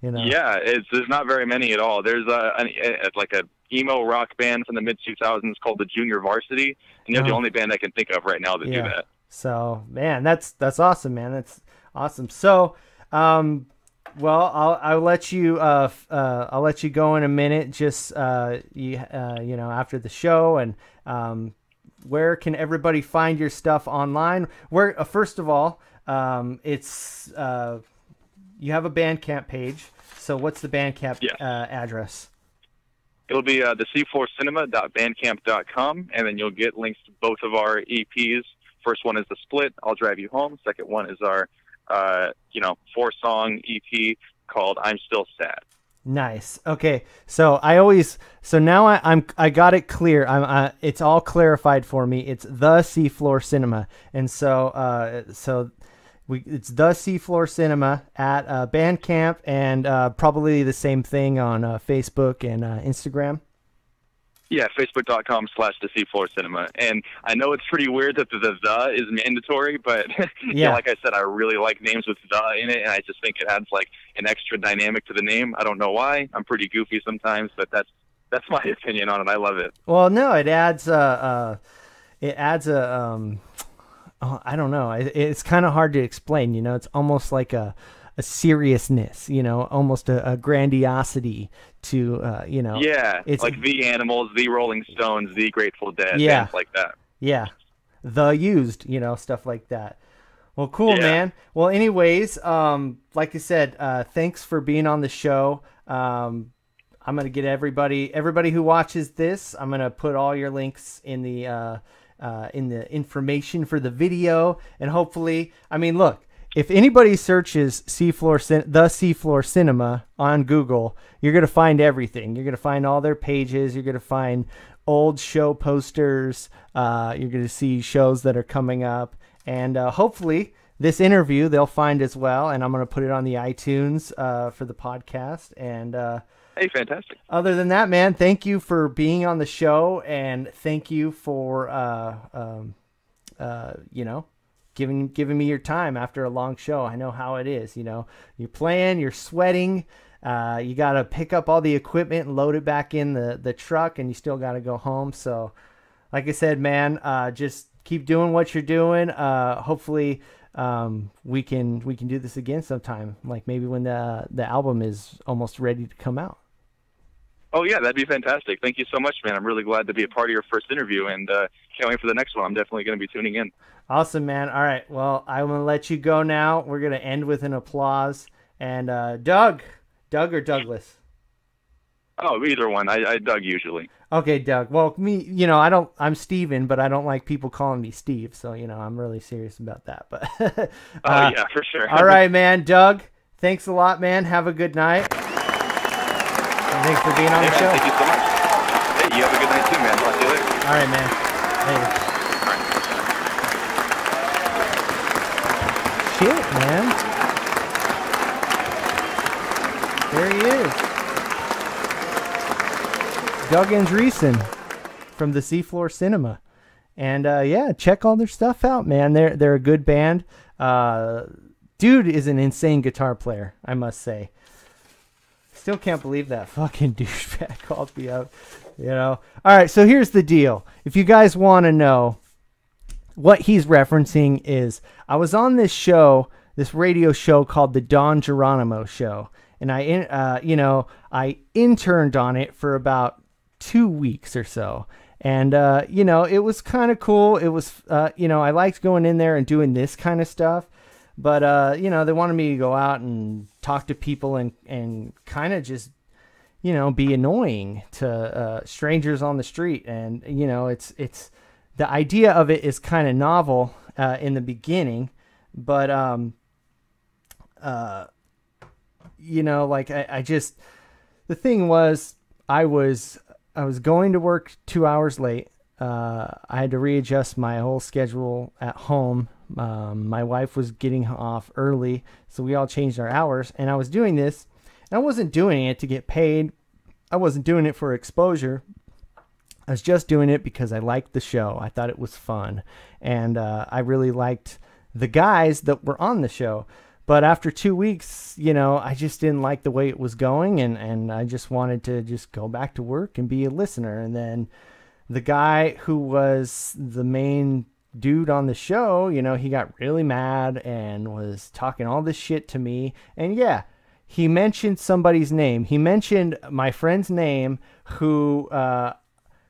You know. yeah. It's there's not very many at all. There's a, an, a like a emo rock band from the mid 2000s called the Junior Varsity, and they're the Oh. only band I can think of right now that Yeah. do that. So man, that's that's awesome, man. That's awesome. So, um, well, I'll I'll let you uh, uh I'll let you go in a minute. Just uh you uh you know after the show and um where can everybody find your stuff online? Where uh, first of all, um it's uh you have a Bandcamp page. So what's the Bandcamp Yes. uh, address? It'll be uh, the seafloorcinema.bandcamp.com, and then you'll get links to both of our EPs. First one is the split, I'll Drive You Home. Second one is our, uh, you know, four-song EP called I'm Still Sad. Nice. Okay. So I always so now I, I'm I got it clear. I'm uh, it's all clarified for me. It's the Seafloor Cinema, and so uh so we it's the Seafloor Cinema at uh, Bandcamp, and uh, probably the same thing on uh, Facebook and uh, Instagram. Yeah, facebook.com slash the Seafloor Cinema. And I know it's pretty weird that the, the the is mandatory, but yeah. Yeah. like I said, I really like names with the in it, and I just think it adds like an extra dynamic to the name. I don't know why. I'm pretty goofy sometimes, but that's that's my opinion on it. I love it. Well, no, it adds uh, uh it adds a um oh, I don't know. It, it's kind of hard to explain, you know. It's almost like a a seriousness, you know, almost a, a grandiosity to uh, you know. Yeah, it's- like the Animals, the Rolling Stones, the Grateful Dead, Yeah. like that. Yeah. The used, you know, stuff like that. Well, cool, Yeah. man. Well, anyways, um, like I said, uh, thanks for being on the show. Um, I'm gonna get everybody, everybody who watches this, I'm gonna put all your links in the, uh, uh, in the information for the video, and hopefully, I mean, look, if anybody searches Seafloor, Cin- the Seafloor Cinema on Google, you're gonna find everything. You're gonna find all their pages. You're gonna find old show posters. Uh, you're gonna see shows that are coming up, and uh, hopefully this interview they'll find as well. And I'm gonna put it on the iTunes uh, for the podcast. And uh, Hey, fantastic. Other than that, man, thank you for being on the show, and thank you for, uh, um, uh, you know, giving giving me your time after a long show. I know how it is. You know, you're playing, you're sweating. Uh, you got to pick up all the equipment and load it back in the, the truck, and you still got to go home. So, like I said, man, uh, just keep doing what you're doing. Uh, hopefully, um, we can we can do this again sometime. Like maybe when the the album is almost ready to come out. Oh yeah, that'd be fantastic. Thank you so much, man. I'm really glad to be a part of your first interview, and uh, can't wait for the next one. I'm definitely going to be tuning in. Awesome, man. All right, well, I'm gonna let you go now. We're gonna end with an applause. And uh, Doug, Doug or Douglas? Oh, either one. I, I Doug usually. Okay, Doug. Well, me, you know, I don't. I'm Steven, but I don't like people calling me Steve. So you know, I'm really serious about that. But oh uh, yeah, for sure. all right, man. Doug, thanks a lot, man. Have a good night. Thanks for being on Hey, the man, show. thank you so much. Hey, you have a good night too, man. Talk to you later. All right, man. Hey. Shit, man. There he is. Doug Andreessen from the Seafloor Cinema. And uh, yeah, check all their stuff out, man. They're they're a good band. Uh, dude is an insane guitar player, I must say. Still can't believe that fucking douchebag called me out. You know. All right, so here's the deal. If you guys want to know what he's referencing is I was on this show, this radio show called the Don Geronimo Show, and I, uh, you know, I interned on it for about two weeks or so, and uh, you know, it was kind of cool. It was, uh, you know, I liked going in there and doing this kind of stuff, but uh, you know, they wanted me to go out and talk to people and and kind of just you know be annoying to uh, strangers on the street. And you know it's it's the idea of it is kind of novel uh, in the beginning but um uh you know like I, I just the thing was i was i was going to work two hours late. Uh, i had to readjust my whole schedule at home um, my wife was getting off early so we all changed our hours and i was doing this and i wasn't doing it to get paid i wasn't doing it for exposure I was just doing it because I liked the show. I thought it was fun. And uh, I really liked the guys that were on the show. But after two weeks, you know, I just didn't like the way it was going. And, and I just wanted to just go back to work and be a listener. And then the guy who was the main dude on the show, you know, he got really mad and was talking all this shit to me. And yeah, he mentioned somebody's name. He mentioned my friend's name who uh,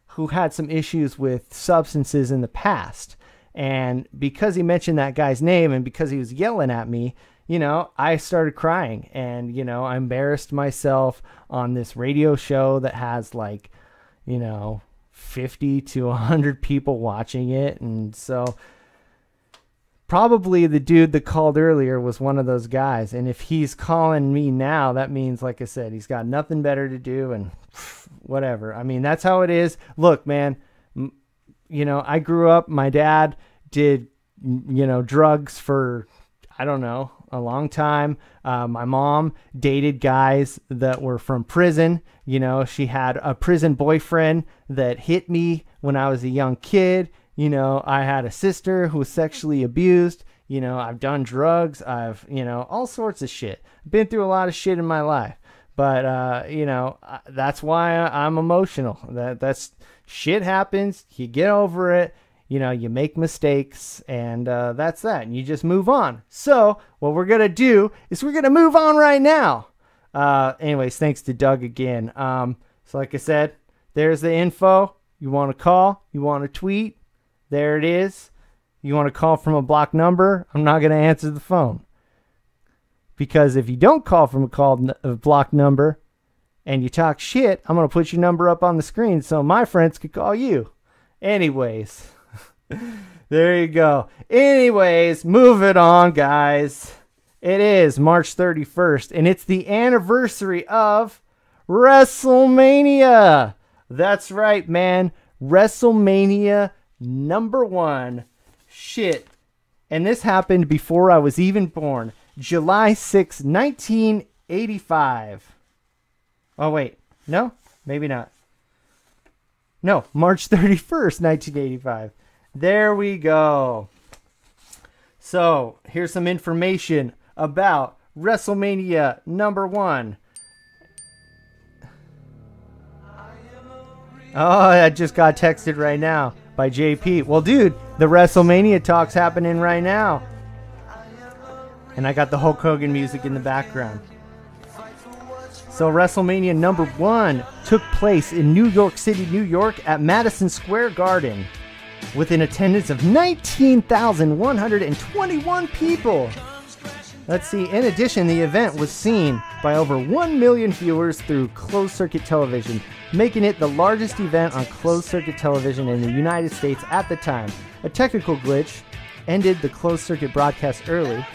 who had some issues with substances in the past. And because he mentioned that guy's name and because he was yelling at me, you know, I started crying and, you know, I embarrassed myself on this radio show that has like, you know, 50 to 100 people watching it. And so probably the dude that called earlier was one of those guys. And if he's calling me now, that means, like I said, he's got nothing better to do and whatever. I mean, that's how it is. Look, man, you know, I grew up, my dad did, you know, drugs for, I don't know, a long time. Uh, my mom dated guys that were from prison. You know, she had a prison boyfriend that hit me when I was a young kid. You know, I had a sister who was sexually abused. You know, I've done drugs. I've, you know, all sorts of shit. Been through a lot of shit in my life. But uh, you know, that's why I'm emotional. That that's shit happens. You get over it. You know, you make mistakes, and uh, that's that. And you just move on. So what we're gonna do is we're gonna move on right now. Uh, anyways, thanks to Doug again. Um, so like I said, there's the info. You want to call? You want to tweet? There it is. You want to call from a block number? I'm not gonna answer the phone because if you don't call from a called a block number and you talk shit, I'm gonna put your number up on the screen so my friends could call you. Anyways, there you go. Anyways, move it on, guys. It is March 31st, and it's the anniversary of WrestleMania. That's right, man. WrestleMania number one. Shit. And this happened before I was even born. July 6, 1985. Oh wait, no, maybe not. No, March 31st, 1985. There we go. So, here's some information about WrestleMania number one. Oh, I just got texted right now by JP. Well, dude, the WrestleMania talk's happening right now. And I got the Hulk Hogan music in the background. So, WrestleMania number one took place in New York City, New York at Madison Square Garden with an attendance of 19,121 people. Let's see, in addition, the event was seen by over 1 million viewers through closed circuit television, making it the largest event on closed circuit television in the United States at the time. A technical glitch ended the closed circuit broadcast early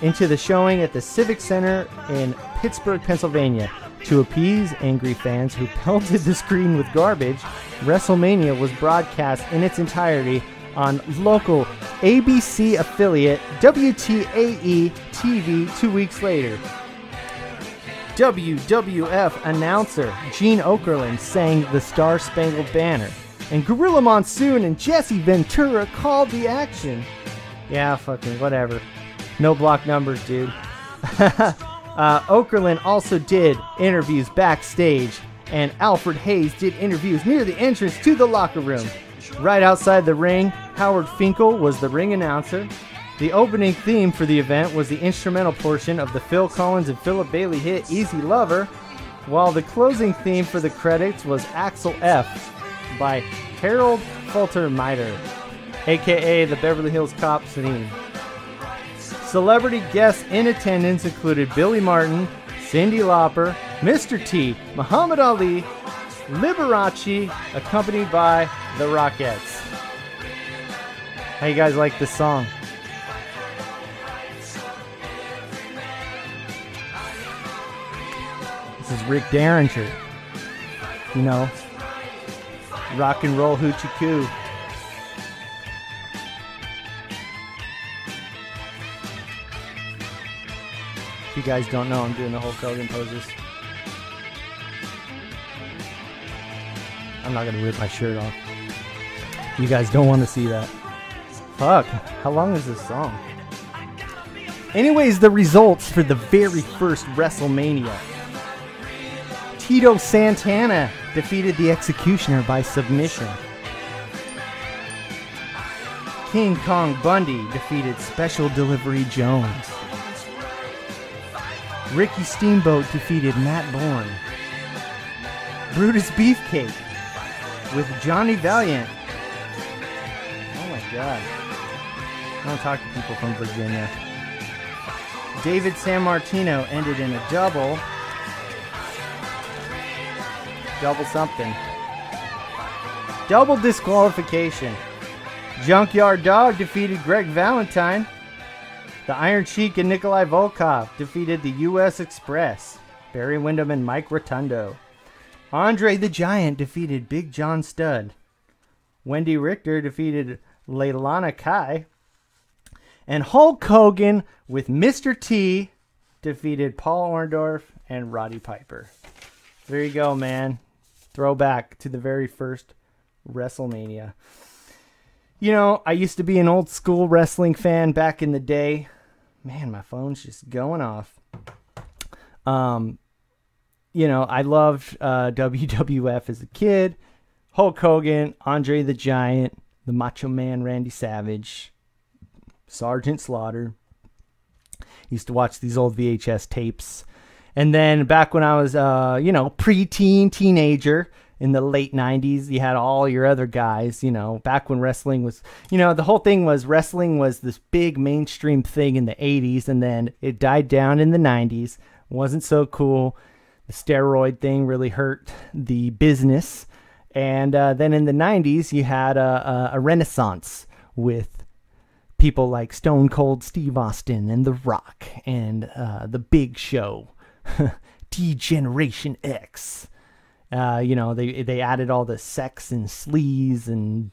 into the showing at the Civic Center in Pittsburgh, Pennsylvania. To appease angry fans who pelted the screen with garbage, WrestleMania was broadcast in its entirety on local ABC affiliate WTAE TV two weeks later. WWF announcer Gene Okerlund sang the Star Spangled Banner, and Gorilla Monsoon and Jesse Ventura called the action. Yeah, fucking whatever. No block numbers, dude. uh, Okerlund also did interviews backstage, and Alfred Hayes did interviews near the entrance to the locker room. Right outside the ring, Howard Finkel was the ring announcer. The opening theme for the event was the instrumental portion of the Phil Collins and Philip Bailey hit Easy Lover, while the closing theme for the credits was Axel F by Harold Faltermeyer, aka the Beverly Hills Cop theme. Celebrity guests in attendance included Billy Martin, Cyndi Lauper, Mr. T, Muhammad Ali, Liberace, accompanied by the Rockettes. How you guys like this song? This is Rick Derringer. You know, rock and roll hoochie coo. If you guys don't know, I'm doing the Hulk Hogan poses. I'm not gonna rip my shirt off. You guys don't want to see that. Fuck. How long is this song? Anyways, the results for the very first WrestleMania. Tito Santana defeated the Executioner by submission. King Kong Bundy defeated Special Delivery Jones. Ricky Steamboat defeated Matt Borne. Brutus Beefcake with Johnny Valiant. Oh my god. I don't talk to people from Virginia. David Sammartino ended in a double. Double something. Double disqualification. Junkyard Dog defeated Greg Valentine. The Iron Sheik and Nikolai Volkov defeated the U.S. Express. Barry Windham and Mike Rotundo. Andre the Giant defeated Big John Studd. Wendy Richter defeated Leilani Kai. And Hulk Hogan with Mr. T defeated Paul Orndorff and Roddy Piper. There you go, man. Throwback to the very first WrestleMania. You know, I used to be an old school wrestling fan back in the day. Man, my phone's just going off. Um, you know, I loved uh, WWF as a kid. Hulk Hogan, Andre the Giant, the Macho Man Randy Savage, Sergeant Slaughter. Used to watch these old VHS tapes. And then back when I was, uh, you know, preteen, teenager in the late 90s, you had all your other guys, you know, back when wrestling was, you know, the whole thing was wrestling was this big mainstream thing in the 80s and then it died down in the 90s. Wasn't so cool. The steroid thing really hurt the business. And uh, then in the 90s, you had a, a, a renaissance with people like Stone Cold Steve Austin and The Rock and uh, The Big Show, D Generation X. Uh, you know, they they added all the sex and sleaze and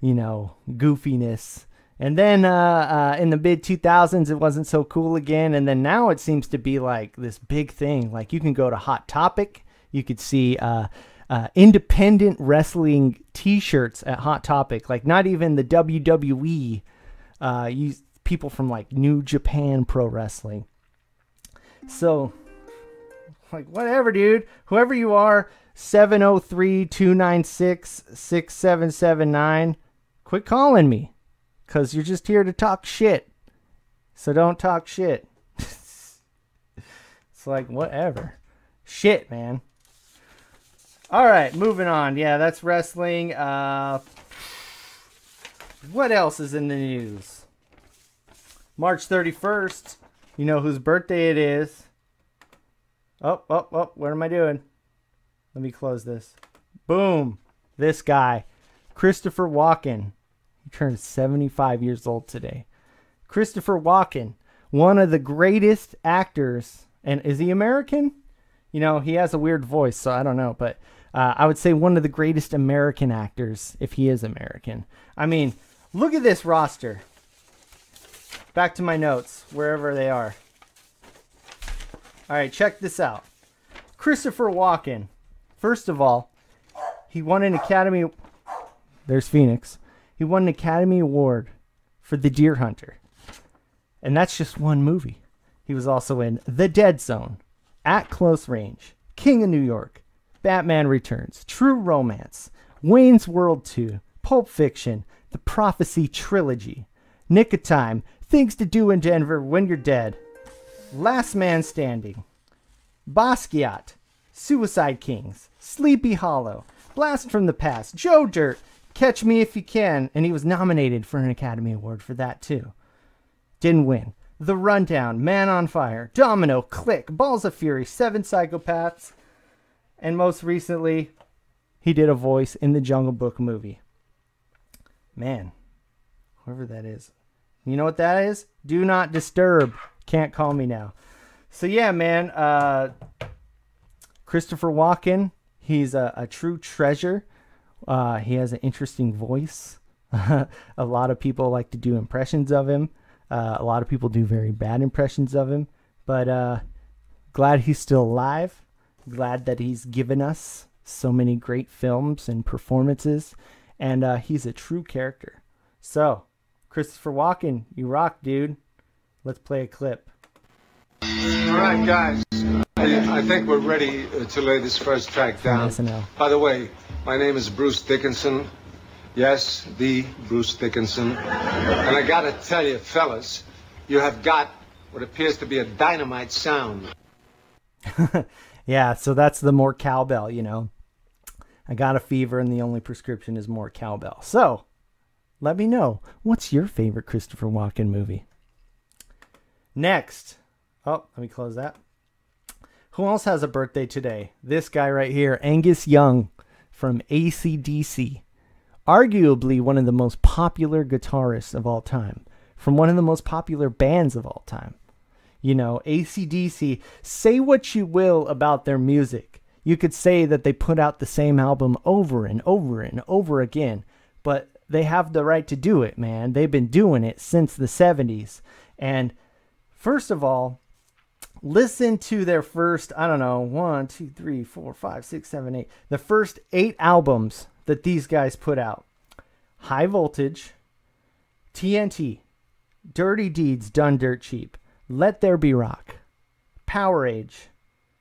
you know goofiness. And then uh, uh, in the mid 2000s, it wasn't so cool again. And then now it seems to be like this big thing. Like you can go to Hot Topic you could see uh, uh, independent wrestling T-shirts at Hot Topic, like not even the WWE. Uh, you people from like New Japan Pro Wrestling. So, like whatever, dude. Whoever you are, 703-296-6779. Quit calling me, cause you're just here to talk shit. So don't talk shit. it's like whatever. Shit, man. All right, moving on. Yeah, that's wrestling. Uh, what else is in the news? March 31st. You know whose birthday it is. Oh, oh, oh, what am I doing? Let me close this. Boom. This guy, Christopher Walken. He turned 75 years old today. Christopher Walken, one of the greatest actors. And is he American? You know, he has a weird voice, so I don't know. But uh, I would say one of the greatest American actors, if he is American. I mean, look at this roster. Back to my notes, wherever they are. All right, check this out. Christopher Walken. First of all, he won an Academy. There's Phoenix. He won an Academy Award for The Deer Hunter. And that's just one movie. He was also in The Dead Zone, At Close Range, King of New York, Batman Returns, True Romance, Wayne's World 2, Pulp Fiction, The Prophecy Trilogy, Nick of Time, Things to Do in Denver When You're Dead, Last Man Standing, Basquiat, Suicide Kings, Sleepy Hollow, Blast from the Past, Joe Dirt, Catch Me If You Can, and he was nominated for an Academy Award for that too. Didn't win. The Rundown, Man on Fire, Domino, Click, Balls of Fury, Seven Psychopaths, and most recently, he did a voice in the Jungle Book movie. Man, whoever that is. You know what that is? Do not disturb. Can't call me now. So yeah, man. Uh, Christopher Walken. He's a, a true treasure. Uh, he has an interesting voice. a lot of people like to do impressions of him. Uh, a lot of people do very bad impressions of him. But uh, glad he's still alive. Glad that he's given us so many great films and performances. And uh, he's a true character. So, Christopher Walken, you rock, dude. Let's play a clip. All right, guys. I, think we're ready uh, to lay this first track down. SNL. By the way, my name is Bruce Dickinson. Yes, the Bruce Dickinson. And I gotta tell you, fellas, you have got what appears to be a dynamite sound. Yeah, so that's the more cowbell, you know. I got a fever and the only prescription is more cowbell. So, let me know what's your favorite Christopher Walken movie? Next. Oh, let me close that. Who else has a birthday today? This guy right here, Angus Young from ACDC. Arguably one of the most popular guitarists of all time, from one of the most popular bands of all time. You know, ACDC, say what you will about their music. You could say that they put out the same album over and over and over again, but they have the right to do it, man. They've been doing it since the 70s. And first of all, listen to their first, I don't know, one, two, three, four, five, six, seven, eight, the first eight albums that these guys put out High Voltage, TNT, Dirty Deeds Done Dirt Cheap, Let There Be Rock, Powerage,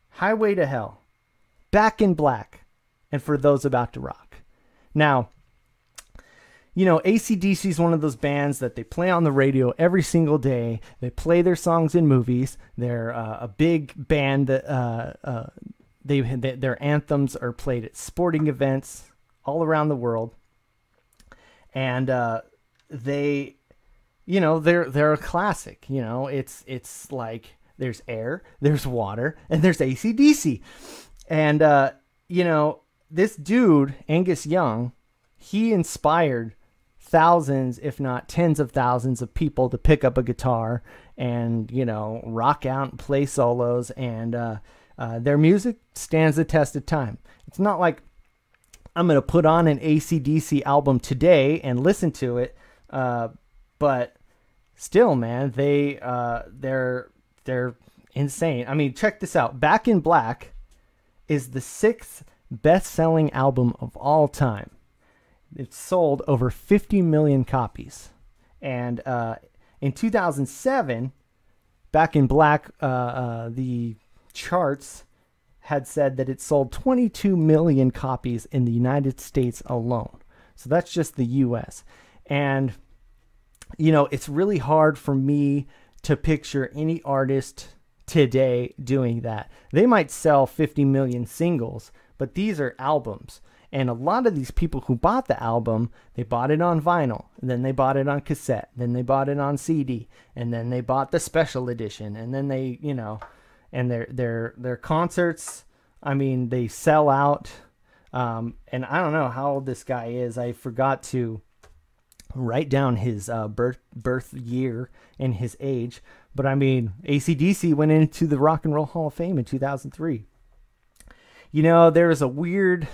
Highway to Hell, Back in Black, and For Those About to Rock. Now, you know, ACDC is one of those bands that they play on the radio every single day. They play their songs in movies. They're uh, a big band that uh, uh, they, they their anthems are played at sporting events all around the world, and uh, they, you know, they're they're a classic. You know, it's it's like there's air, there's water, and there's ACDC, and uh, you know this dude Angus Young, he inspired thousands, if not tens of thousands of people to pick up a guitar and, you know, rock out and play solos. And uh, uh, their music stands the test of time. It's not like I'm going to put on an ACDC album today and listen to it. Uh, but still, man, they, uh, they're, they're insane. I mean, check this out. Back in Black is the sixth best-selling album of all time. It sold over 50 million copies, and uh, in 2007, Back in Black, uh, uh, the charts had said that it sold 22 million copies in the United States alone. So that's just the US. And, you know, it's really hard for me to picture any artist today doing that. They might sell 50 million singles, but these are albums. And a lot of these people who bought the album, they bought it on vinyl, then they bought it on cassette, then they bought it on CD, and then they bought the special edition, and then they, you know, and their their their concerts, I mean, they sell out. Um, and I don't know how old this guy is. I forgot to write down his uh, birth birth year and his age, but I mean, ACDC went into the Rock and Roll Hall of Fame in 2003. You know, there is a weird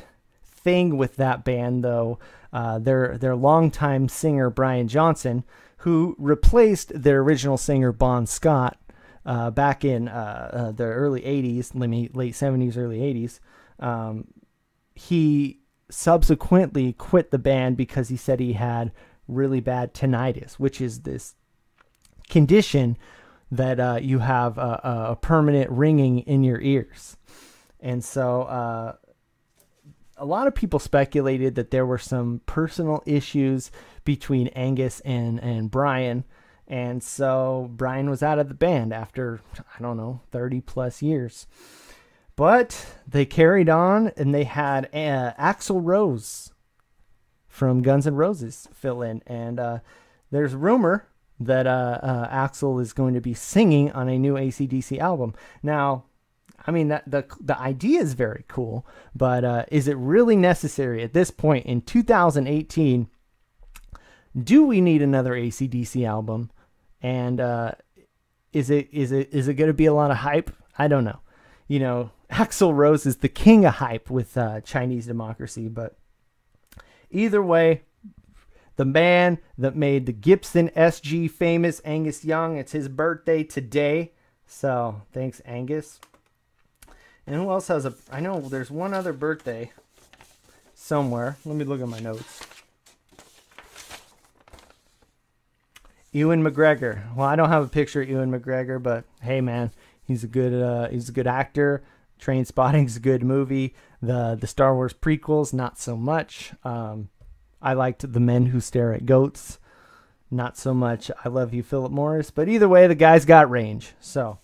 thing with that band, though. Uh, their their longtime singer Brian Johnson, who replaced their original singer Bon Scott uh, back in uh, uh the early '80s, late '70s, early '80s. Um, he subsequently quit the band because he said he had really bad tinnitus, which is this condition that uh, you have a, a, permanent ringing in your ears. And so uh, a lot of people speculated that there were some personal issues between Angus and, and Brian. And so Brian was out of the band after, I don't know, 30 plus years. But they carried on and they had uh, Axl Rose from Guns N' Roses fill in. And uh, there's rumor that uh, uh Axl is going to be singing on a new ACDC album. Now, I mean that the the idea is very cool, but uh, is it really necessary at this point in 2018? Do we need another ACDC album? And uh, is it is it is it going to be a lot of hype? I don't know. You know, Axl Rose is the king of hype with uh, Chinese democracy, but either way, the man that made the Gibson SG famous, Angus Young, it's his birthday today. So thanks, Angus. And who else has a? I know there's one other birthday somewhere. Let me look at my notes. Ewan McGregor. Well, I don't have a picture of Ewan McGregor, but hey, man, he's a good uh, he's a good actor. Trainspotting's a good movie. The the Star Wars prequels, not so much. Um, I liked The Men Who Stare at Goats. Not so much. I love you, Philip Morris. But either way, the guy's got range. So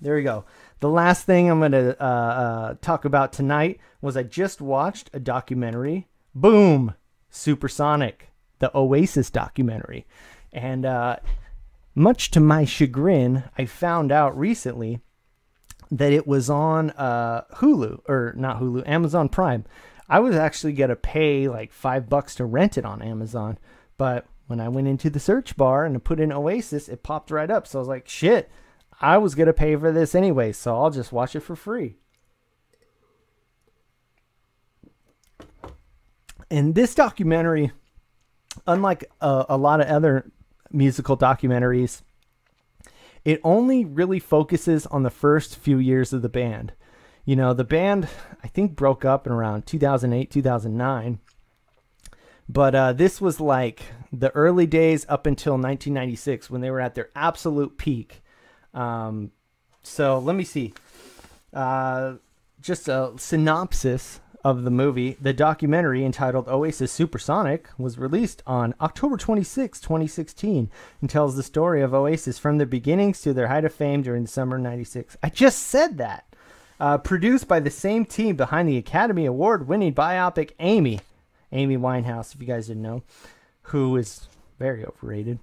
there you go. The last thing I'm going to uh, uh, talk about tonight was I just watched a documentary. Boom! Supersonic, the Oasis documentary. And uh, much to my chagrin, I found out recently that it was on uh, Hulu, or not Hulu, Amazon Prime. I was actually going to pay like five bucks to rent it on Amazon. But when I went into the search bar and put in Oasis, it popped right up. So I was like, shit, I was going to pay for this anyway, so I'll just watch it for free. And this documentary, unlike a, a lot of other musical documentaries, it only really focuses on the first few years of the band. You know, the band, I think, broke up in around 2008, 2009. But uh, this was like the early days up until 1996 when they were at their absolute peak. Um, so let me see. Uh, just a synopsis of the movie. The documentary entitled Oasis Supersonic was released on October 26, 2016, and tells the story of Oasis from their beginnings to their height of fame during the summer of 96. I just said that. Uh, produced by the same team behind the Academy Award winning biopic Amy. Amy Winehouse, if you guys didn't know, who is very overrated.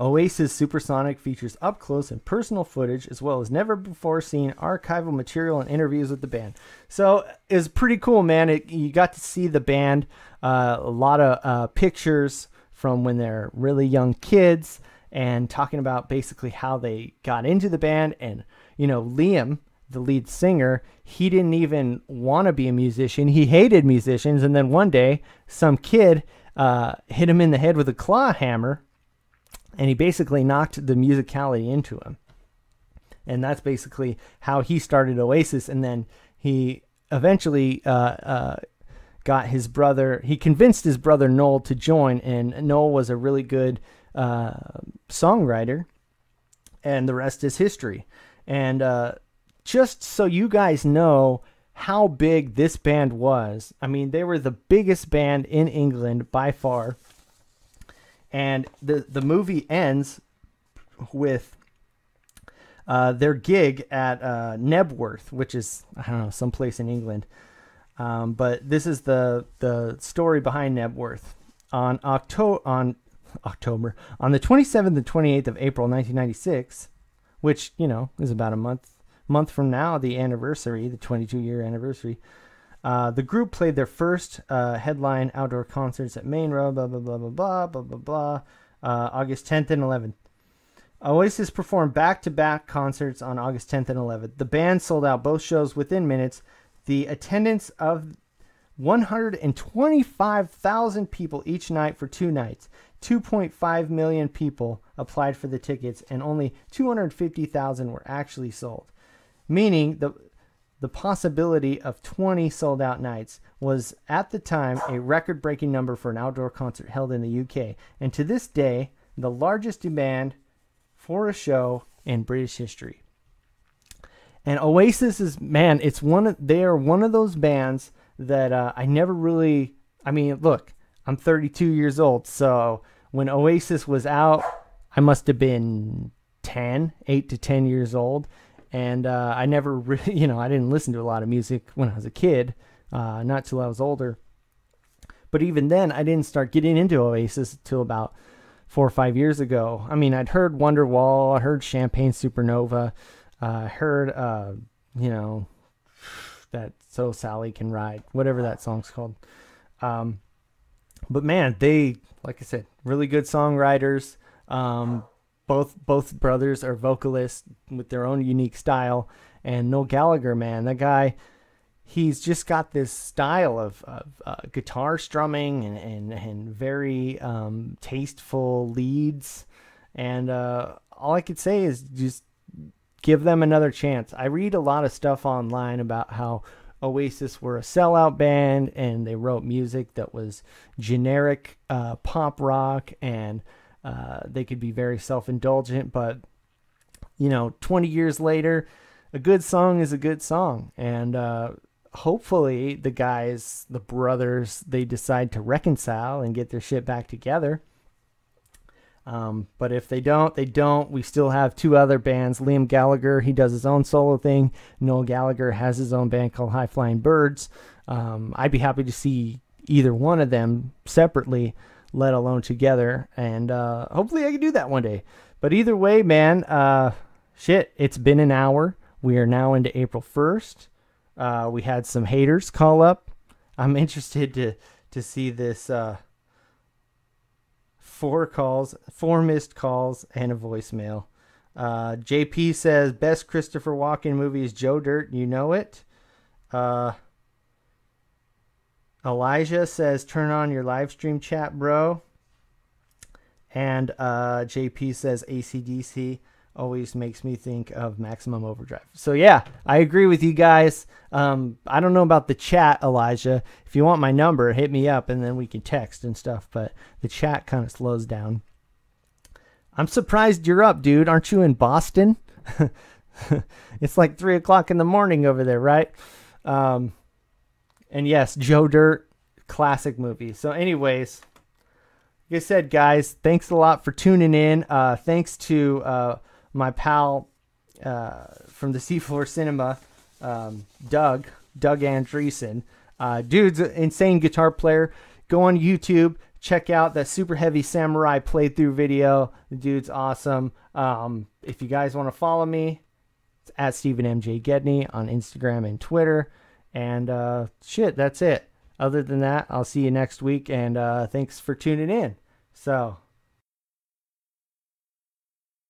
Oasis Supersonic features up close and personal footage as well as never before seen archival material and interviews with the band. So it's pretty cool, man. It, you got to see the band, uh, a lot of uh, pictures from when they're really young kids and talking about basically how they got into the band. And, you know, Liam, the lead singer, he didn't even want to be a musician. He hated musicians. And then one day, some kid uh, hit him in the head with a claw hammer and he basically knocked the musicality into him. And that's basically how he started Oasis. And then he eventually uh, uh, got his brother. He convinced his brother Noel to join, and Noel was a really good uh, songwriter, and the rest is history. And uh, just so you guys know how big this band was, I mean, they were the biggest band in England by far. And the the movie ends with uh, their gig at uh, Knebworth, which is I don't know someplace in England. Um, but this is the the story behind Knebworth. On Octo on October on the 27th and 28th of April 1996, which you know is about a month month from now, the anniversary, the 22 year anniversary. Uh, the group played their first uh, headline outdoor concerts at Maine Road, blah blah blah blah blah blah blah blah, uh, August 10th and 11th. Oasis performed back to back concerts on August 10th and 11th. The band sold out both shows within minutes. The attendance of 125,000 people each night for two nights. 2.5 million people applied for the tickets, and only 250,000 were actually sold. Meaning the the possibility of 20 sold out nights was at the time a record breaking number for an outdoor concert held in the UK, and to this day, the largest demand for a show in British history. And Oasis is man, it's one of they are one of those bands that uh, I never really. I mean, look, I'm 32 years old, so when Oasis was out, I must have been 10, 8 to 10 years old, and uh, I never really, you know, I didn't listen to a lot of music when I was a kid, uh, not till I was older. But even then, I didn't start getting into Oasis until about four or five years ago. I mean, I'd heard Wonderwall, I heard Champagne Supernova, uh, I heard, uh, you know, that So Sally Can Ride, whatever that song's called. Um, but man, they, like I said, really good songwriters. Um, both both brothers are vocalists with their own unique style. And Noel Gallagher, man, that guy, he's just got this style of, of uh, guitar strumming and, and, and very um, tasteful leads. And uh, all I could say is just give them another chance. I read a lot of stuff online about how Oasis were a sellout band and they wrote music that was generic uh, pop rock and uh, they could be very self indulgent. But, you know, 20 years later, a good song is a good song. And uh, hopefully, the guys, the brothers, they decide to reconcile and get their shit back together. Um, but if they don't, they don't. We still have two other bands. Liam Gallagher, he does his own solo thing. Noel Gallagher has his own band called High Flying Birds. Um, I'd be happy to see either one of them separately, let alone together. And uh, hopefully I can do that one day. But either way, man, uh, shit, it's been an hour. We are now into April 1st. Uh, we had some haters call up. I'm interested to, to see this uh, four calls, four missed calls, and a voicemail. Uh, JP says best Christopher Walken movie is Joe Dirt. You know it. Elijah says turn on your live stream chat, bro. And uh, JP says ACDC always makes me think of Maximum Overdrive. So yeah, I agree with you guys. Um, I don't know about the chat, Elijah. If you want my number, hit me up and then we can text and stuff. But the chat kind of slows down. I'm surprised you're up, dude. Aren't you in Boston? it's like three o'clock in the morning over there, right? Um, and yes, Joe Dirt, classic movie. So, anyways, like I said, guys, thanks a lot for tuning in. Uh, thanks to uh, my pal uh, from the Seafloor Cinema, um, Doug, Doug Andreessen. Uh, dude's an insane guitar player. Go on YouTube, check out that Super Heavy Samurai playthrough video. The dude's awesome. Um, if you guys want to follow me, it's at Stephen MJ Gedney on Instagram and Twitter. And uh, shit, that's it. Other than that, I'll see you next week. And uh, thanks for tuning in. So.